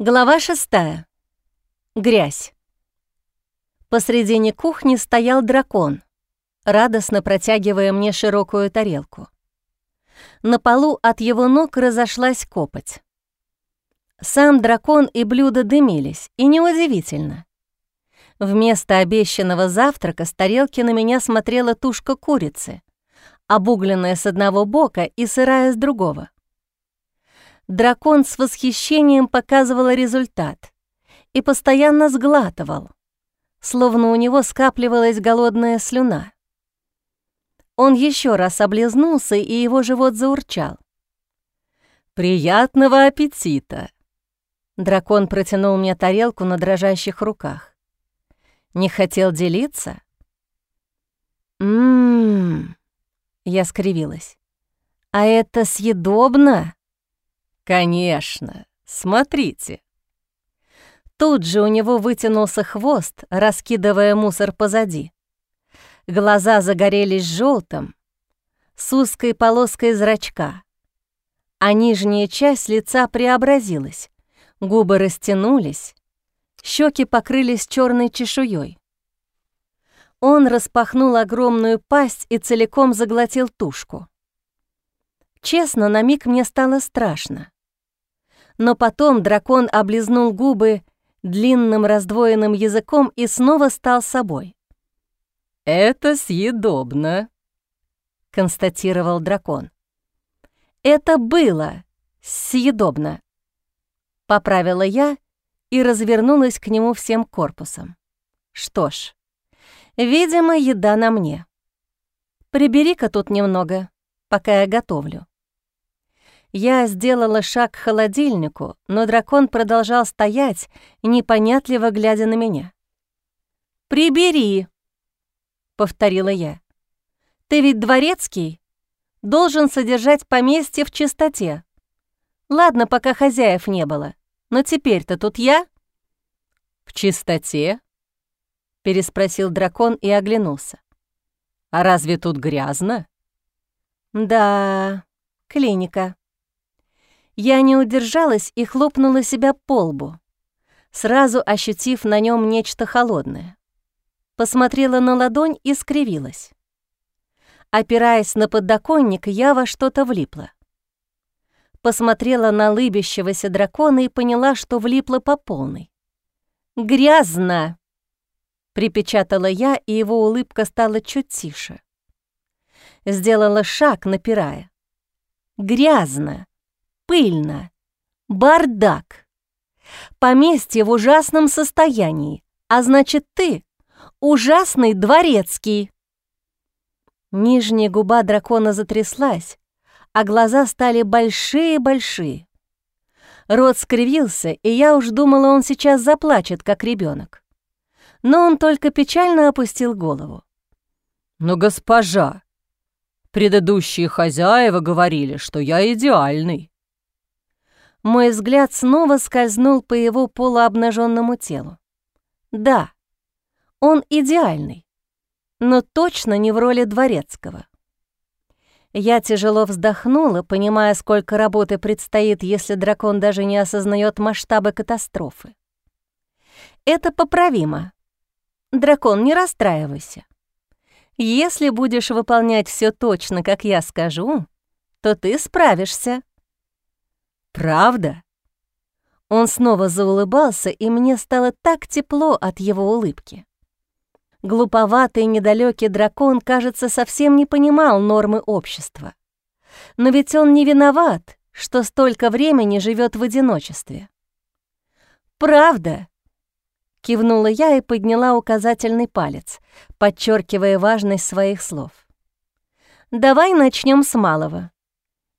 Глава шестая. Грязь. Посредине кухни стоял дракон, радостно протягивая мне широкую тарелку. На полу от его ног разошлась копоть. Сам дракон и блюдо дымились, и неудивительно. Вместо обещанного завтрака с тарелки на меня смотрела тушка курицы, обугленная с одного бока и сырая с другого. Дракон с восхищением показывал результат и постоянно сглатывал, словно у него скапливалась голодная слюна. Он еще раз облизнулся, и его живот заурчал. «Приятного аппетита!» Дракон протянул мне тарелку на дрожащих руках. «Не хотел делиться?» «Ммм...» Я скривилась. «А это съедобно?» «Конечно, смотрите». Тут же у него вытянулся хвост, раскидывая мусор позади. Глаза загорелись желтым, с узкой полоской зрачка, а нижняя часть лица преобразилась, губы растянулись, щеки покрылись черной чешуей. Он распахнул огромную пасть и целиком заглотил тушку. Честно, на миг мне стало страшно но потом дракон облизнул губы длинным раздвоенным языком и снова стал собой. «Это съедобно», — констатировал дракон. «Это было съедобно», — поправила я и развернулась к нему всем корпусом. «Что ж, видимо, еда на мне. Прибери-ка тут немного, пока я готовлю». Я сделала шаг к холодильнику, но дракон продолжал стоять, непонятливо глядя на меня. «Прибери», — повторила я. «Ты ведь дворецкий, должен содержать поместье в чистоте. Ладно, пока хозяев не было, но теперь-то тут я». «В чистоте?» — переспросил дракон и оглянулся. «А разве тут грязно?» «Да, клиника», я не удержалась и хлопнула себя по лбу, сразу ощутив на нем нечто холодное. Посмотрела на ладонь и скривилась. Опираясь на подоконник, я во что-то влипла. Посмотрела на лыбящегося дракона и поняла, что влипла по полной. «Грязно!» — припечатала я, и его улыбка стала чуть тише. Сделала шаг, напирая. «Грязно!» Пыльно, бардак. Поместье в ужасном состоянии, а значит, ты ужасный дворецкий. Нижняя губа дракона затряслась, а глаза стали большие-большие. Рот скривился, и я уж думала, он сейчас заплачет, как ребенок. Но он только печально опустил голову. «Но, госпожа, предыдущие хозяева говорили, что я идеальный. Мой взгляд снова скользнул по его полуобнаженному телу. Да, он идеальный, но точно не в роли дворецкого. Я тяжело вздохнула, понимая, сколько работы предстоит, если дракон даже не осознает масштабы катастрофы. Это поправимо. Дракон, не расстраивайся. Если будешь выполнять все точно, как я скажу, то ты справишься. «Правда?» Он снова заулыбался, и мне стало так тепло от его улыбки. Глуповатый недалекий дракон, кажется, совсем не понимал нормы общества. Но ведь он не виноват, что столько времени живет в одиночестве. «Правда?» — кивнула я и подняла указательный палец, подчеркивая важность своих слов. «Давай начнем с малого.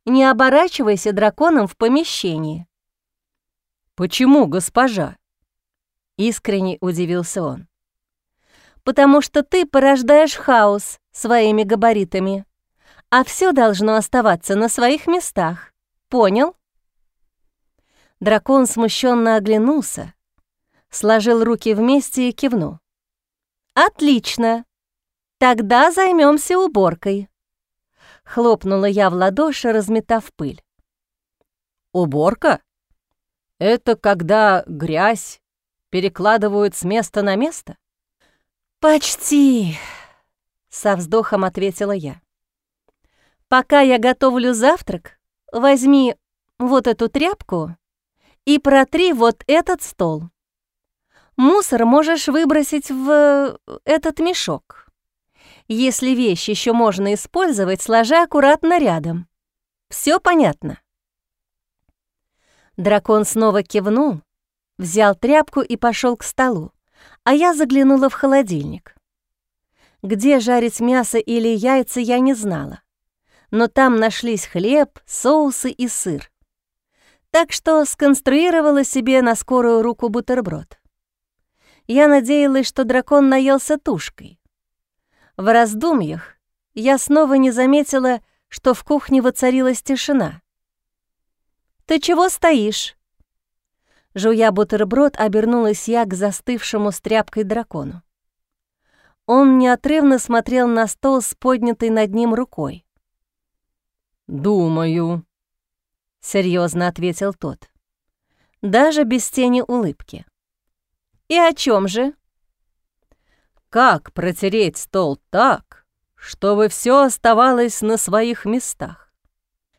Не оборачивайся драконом в помещении». «Почему, госпожа?» Искренне удивился он. «Потому что ты порождаешь хаос своими габаритами, а все должно оставаться на своих местах. Понял?» Дракон смущенно оглянулся, сложил руки вместе и кивнул. «Отлично! Тогда займемся уборкой». Хлопнула я в ладоши, разметав пыль. «Уборка? Это когда грязь перекладывают с места на место? Почти, со вздохом ответила я. Пока я готовлю завтрак, возьми вот эту тряпку и протри вот этот стол. Мусор можешь выбросить в этот мешок. Если вещь еще можно использовать, сложи аккуратно рядом. Все понятно?» Дракон снова кивнул, взял тряпку и пошел к столу, а я заглянула в холодильник. Где жарить мясо или яйца, я не знала, но там нашлись хлеб, соусы и сыр. Так что сконструировала себе на скорую руку бутерброд. Я надеялась, что дракон наелся тушкой. В раздумьях я снова не заметила, что в кухне воцарилась тишина. «Ты чего стоишь?» Жуя бутерброд, обернулась я к застывшему с тряпкой дракону. Он неотрывно смотрел на стол с поднятой над ним рукой. «Думаю», — серьезно ответил тот, даже без тени улыбки. «И о чем же?» «Как протереть стол так, чтобы все оставалось на своих местах?»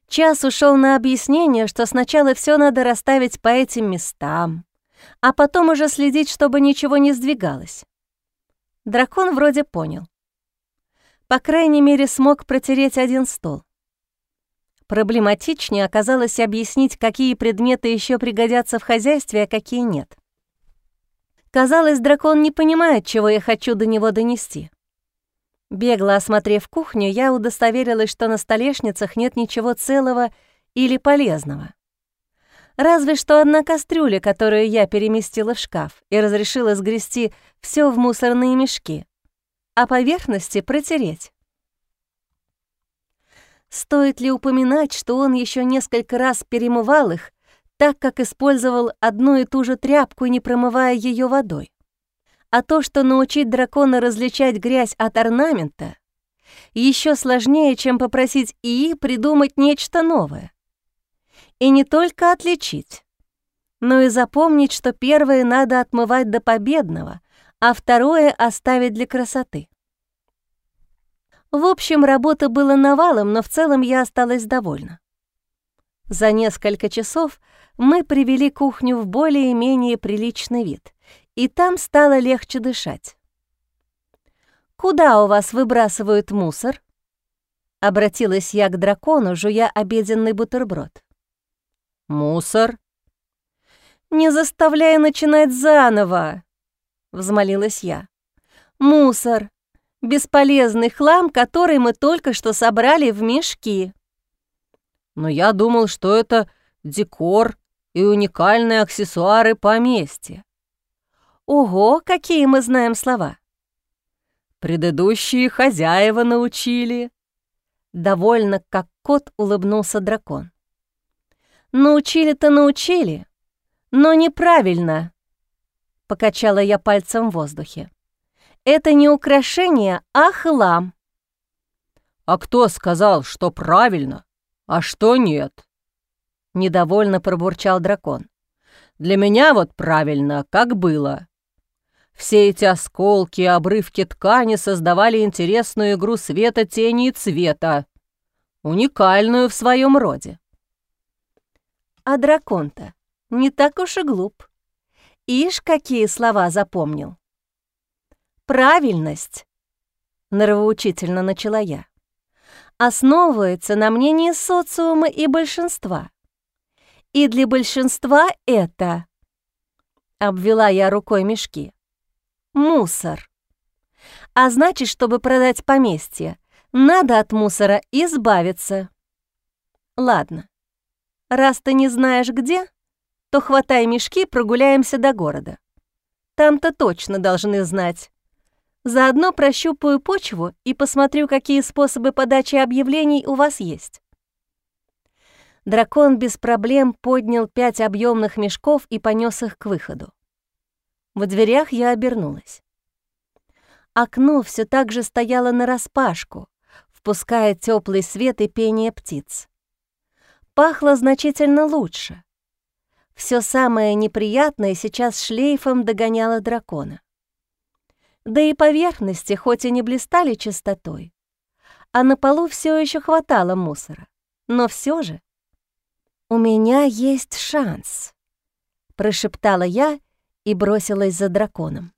Час ушел на объяснение, что сначала все надо расставить по этим местам, а потом уже следить, чтобы ничего не сдвигалось. Дракон вроде понял. По крайней мере, смог протереть один стол. Проблематичнее оказалось объяснить, какие предметы еще пригодятся в хозяйстве, а какие нет. Казалось, дракон не понимает, чего я хочу до него донести. Бегло осмотрев кухню, я удостоверилась, что на столешницах нет ничего целого или полезного. Разве что одна кастрюля, которую я переместила в шкаф и разрешила сгрести все в мусорные мешки, а поверхности протереть. Стоит ли упоминать, что он еще несколько раз перемывал их, так как использовал одну и ту же тряпку, не промывая ее водой? А то, что научить дракона различать грязь от орнамента, еще сложнее, чем попросить ИИ придумать нечто новое. И не только отличить, но и запомнить, что первое надо отмывать до победного, а второе оставить для красоты. В общем, работа была навалом, но в целом я осталась довольна. За несколько часов мы привели кухню в более-менее приличный вид, и там стало легче дышать. «Куда у вас выбрасывают мусор?» Обратилась я к дракону, жуя обеденный бутерброд. «Мусор?» «Не заставляй начинать заново!» — взмолилась я. «Мусор Бесполезный хлам, который мы только что собрали в мешки. Но я думал, что это декор и уникальные аксессуары поместья. Ого, какие мы знаем слова. Предыдущие хозяева научили. Довольно, как кот улыбнулся дракон. Научили-то научили, но неправильно. Покачала я пальцем в воздухе. Это не украшение, а хлам. А кто сказал, что правильно, а что нет? Недовольно пробурчал дракон. Для меня вот правильно, как было. Все эти осколки и обрывки ткани создавали интересную игру света, тени и цвета, уникальную в своем роде. А дракон-то не так уж и глуп. Ишь, какие слова запомнил правильность, нравоучительно начала я, основывается на мнении социума и большинства. И для большинства это, обвела я рукой мешки, мусор. А значит, чтобы продать поместье, надо от мусора избавиться. Ладно, раз ты не знаешь где, то хватай мешки, прогуляемся до города. Там-то точно должны знать, Заодно прощупаю почву и посмотрю, какие способы подачи объявлений у вас есть. Дракон без проблем поднял пять объемных мешков и понес их к выходу. В дверях я обернулась. Окно все так же стояло нараспашку, впуская теплый свет и пение птиц. Пахло значительно лучше. Все самое неприятное сейчас шлейфом догоняло дракона. Да и поверхности хоть и не блистали чистотой, а на полу все еще хватало мусора. Но все же «У меня есть шанс», — прошептала я и бросилась за драконом.